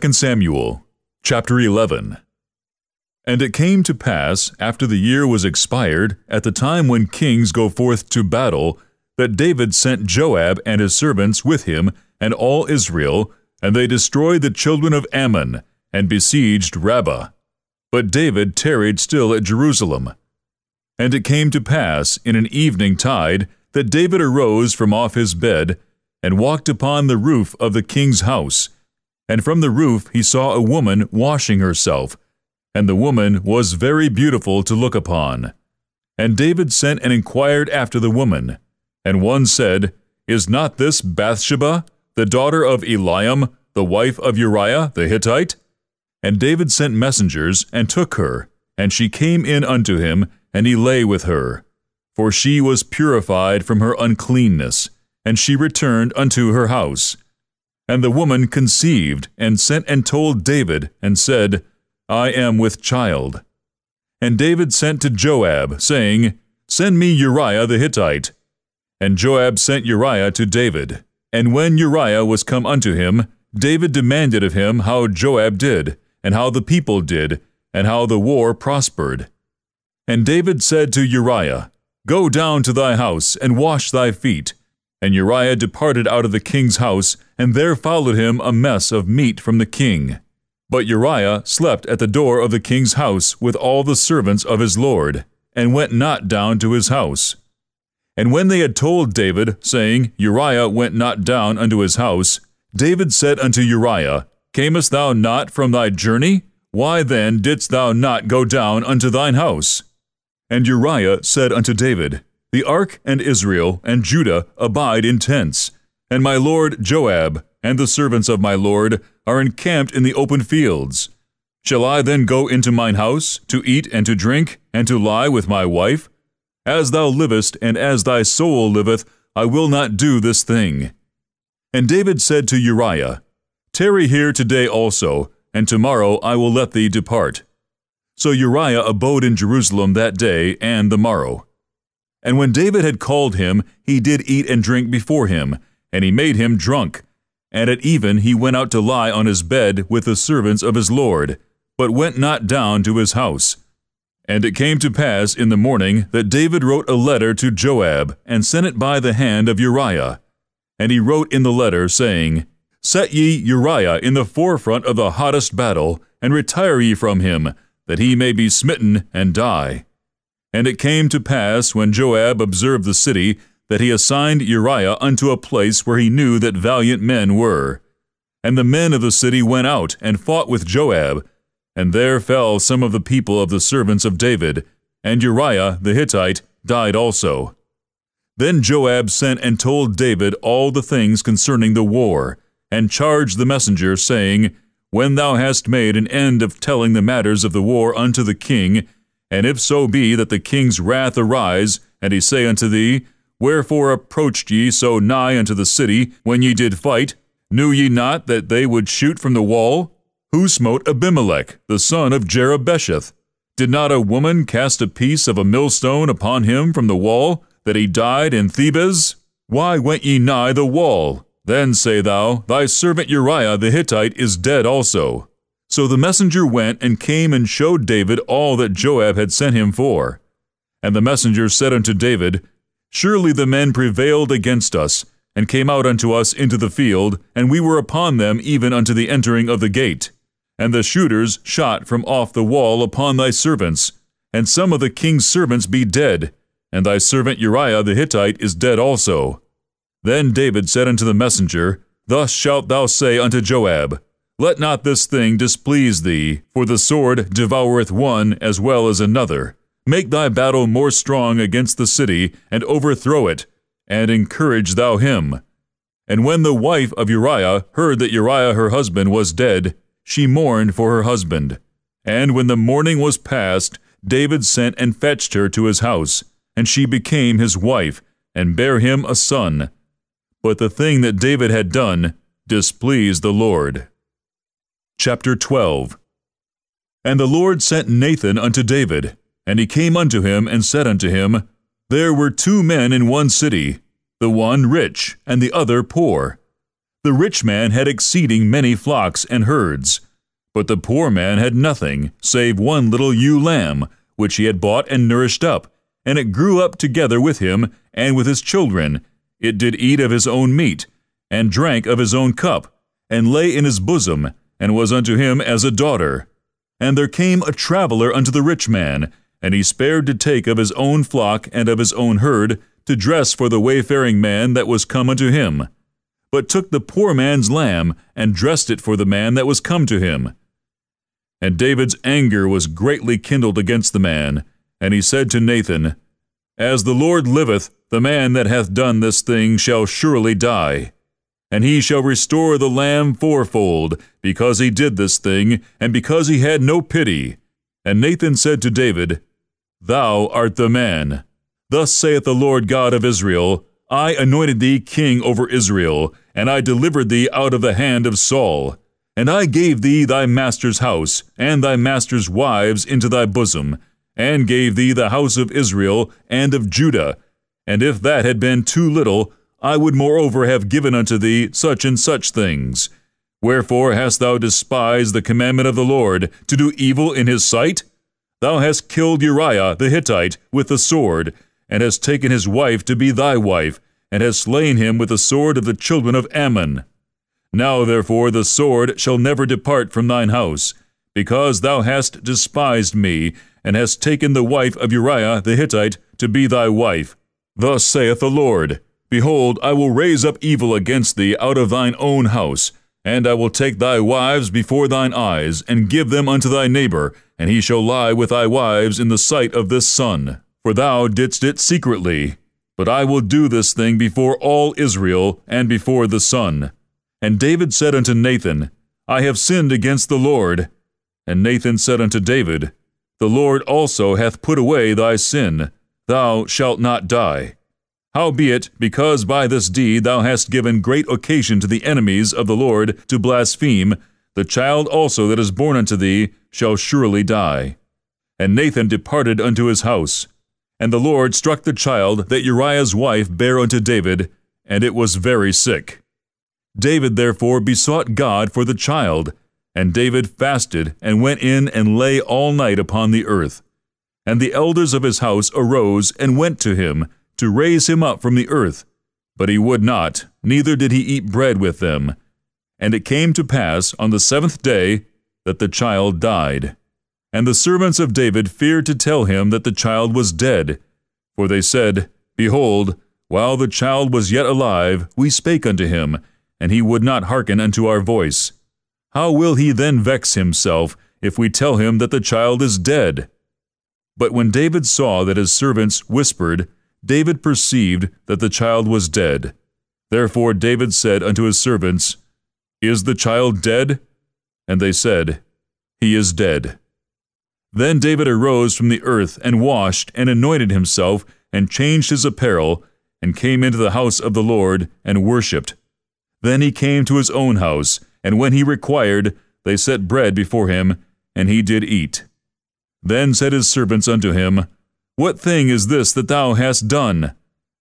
2 Samuel chapter 11 And it came to pass, after the year was expired, at the time when kings go forth to battle, that David sent Joab and his servants with him and all Israel, and they destroyed the children of Ammon, and besieged Rabbah. But David tarried still at Jerusalem. And it came to pass in an evening tide that David arose from off his bed, and walked upon the roof of the king's house, and from the roof he saw a woman washing herself, and the woman was very beautiful to look upon. And David sent and inquired after the woman. And one said, Is not this Bathsheba, the daughter of Eliam, the wife of Uriah the Hittite? And David sent messengers, and took her, and she came in unto him, and he lay with her. For she was purified from her uncleanness, and she returned unto her house. And the woman conceived, and sent and told David, and said, I am with child. And David sent to Joab, saying, Send me Uriah the Hittite. And Joab sent Uriah to David. And when Uriah was come unto him, David demanded of him how Joab did, and how the people did, and how the war prospered. And David said to Uriah, Go down to thy house, and wash thy feet, and Uriah departed out of the king's house, and there followed him a mess of meat from the king. But Uriah slept at the door of the king's house with all the servants of his lord, and went not down to his house. And when they had told David, saying, Uriah went not down unto his house, David said unto Uriah, Camest thou not from thy journey? Why then didst thou not go down unto thine house? And Uriah said unto David, the ark and Israel and Judah abide in tents, and my lord Joab and the servants of my lord are encamped in the open fields. Shall I then go into mine house, to eat and to drink, and to lie with my wife? As thou livest, and as thy soul liveth, I will not do this thing. And David said to Uriah, Tarry here today also, and tomorrow I will let thee depart. So Uriah abode in Jerusalem that day and the morrow. And when David had called him, he did eat and drink before him, and he made him drunk. And at even he went out to lie on his bed with the servants of his lord, but went not down to his house. And it came to pass in the morning that David wrote a letter to Joab, and sent it by the hand of Uriah. And he wrote in the letter, saying, Set ye Uriah in the forefront of the hottest battle, and retire ye from him, that he may be smitten and die. And it came to pass, when Joab observed the city, that he assigned Uriah unto a place where he knew that valiant men were. And the men of the city went out and fought with Joab, and there fell some of the people of the servants of David, and Uriah the Hittite died also. Then Joab sent and told David all the things concerning the war, and charged the messenger, saying, When thou hast made an end of telling the matters of the war unto the king, and if so be that the king's wrath arise, and he say unto thee, Wherefore approached ye so nigh unto the city, when ye did fight? Knew ye not that they would shoot from the wall? Who smote Abimelech, the son of Jerubbesheth? Did not a woman cast a piece of a millstone upon him from the wall, that he died in Thebez? Why went ye nigh the wall? Then say thou, Thy servant Uriah the Hittite is dead also. So the messenger went and came and showed David all that Joab had sent him for. And the messenger said unto David, Surely the men prevailed against us, and came out unto us into the field, and we were upon them even unto the entering of the gate. And the shooters shot from off the wall upon thy servants, and some of the king's servants be dead, and thy servant Uriah the Hittite is dead also. Then David said unto the messenger, Thus shalt thou say unto Joab, let not this thing displease thee, for the sword devoureth one as well as another. Make thy battle more strong against the city, and overthrow it, and encourage thou him. And when the wife of Uriah heard that Uriah her husband was dead, she mourned for her husband. And when the mourning was past, David sent and fetched her to his house, and she became his wife, and bare him a son. But the thing that David had done displeased the Lord. Chapter 12 And the Lord sent Nathan unto David, and he came unto him and said unto him, There were two men in one city, the one rich, and the other poor. The rich man had exceeding many flocks and herds. But the poor man had nothing, save one little ewe lamb, which he had bought and nourished up, and it grew up together with him and with his children. It did eat of his own meat, and drank of his own cup, and lay in his bosom, and was unto him as a daughter. And there came a traveller unto the rich man, and he spared to take of his own flock and of his own herd, to dress for the wayfaring man that was come unto him, but took the poor man's lamb, and dressed it for the man that was come to him. And David's anger was greatly kindled against the man, and he said to Nathan, As the Lord liveth, the man that hath done this thing shall surely die. And he shall restore the lamb fourfold, because he did this thing, and because he had no pity. And Nathan said to David, Thou art the man. Thus saith the Lord God of Israel, I anointed thee king over Israel, and I delivered thee out of the hand of Saul. And I gave thee thy master's house, and thy master's wives into thy bosom, and gave thee the house of Israel and of Judah. And if that had been too little, I would moreover have given unto thee such and such things. Wherefore hast thou despised the commandment of the Lord, to do evil in his sight? Thou hast killed Uriah the Hittite with the sword, and hast taken his wife to be thy wife, and hast slain him with the sword of the children of Ammon. Now therefore the sword shall never depart from thine house, because thou hast despised me, and hast taken the wife of Uriah the Hittite to be thy wife. Thus saith the Lord, Behold, I will raise up evil against thee out of thine own house, and I will take thy wives before thine eyes, and give them unto thy neighbor, and he shall lie with thy wives in the sight of this sun. For thou didst it secretly. But I will do this thing before all Israel, and before the sun. And David said unto Nathan, I have sinned against the Lord. And Nathan said unto David, The Lord also hath put away thy sin. Thou shalt not die. Howbeit, because by this deed thou hast given great occasion to the enemies of the Lord to blaspheme, the child also that is born unto thee shall surely die. And Nathan departed unto his house. And the Lord struck the child that Uriah's wife bare unto David, and it was very sick. David therefore besought God for the child, and David fasted and went in and lay all night upon the earth. And the elders of his house arose and went to him, to raise him up from the earth. But he would not, neither did he eat bread with them. And it came to pass on the seventh day that the child died. And the servants of David feared to tell him that the child was dead. For they said, Behold, while the child was yet alive, we spake unto him, and he would not hearken unto our voice. How will he then vex himself, if we tell him that the child is dead? But when David saw that his servants whispered, David perceived that the child was dead. Therefore David said unto his servants, Is the child dead? And they said, He is dead. Then David arose from the earth, and washed, and anointed himself, and changed his apparel, and came into the house of the Lord, and worshipped. Then he came to his own house, and when he required, they set bread before him, and he did eat. Then said his servants unto him, what thing is this that thou hast done?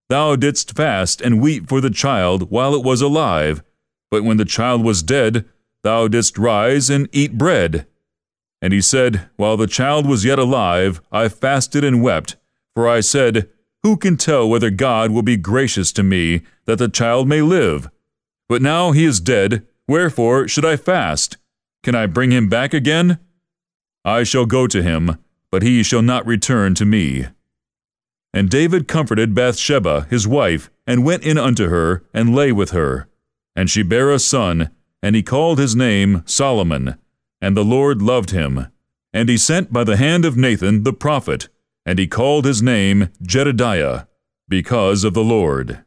Thou didst fast and weep for the child while it was alive, but when the child was dead, thou didst rise and eat bread. And he said, While the child was yet alive, I fasted and wept, for I said, Who can tell whether God will be gracious to me, that the child may live? But now he is dead, wherefore should I fast? Can I bring him back again? I shall go to him, but he shall not return to me. And David comforted Bathsheba his wife, and went in unto her, and lay with her. And she bare a son, and he called his name Solomon. And the Lord loved him. And he sent by the hand of Nathan the prophet, and he called his name Jedidiah, because of the Lord.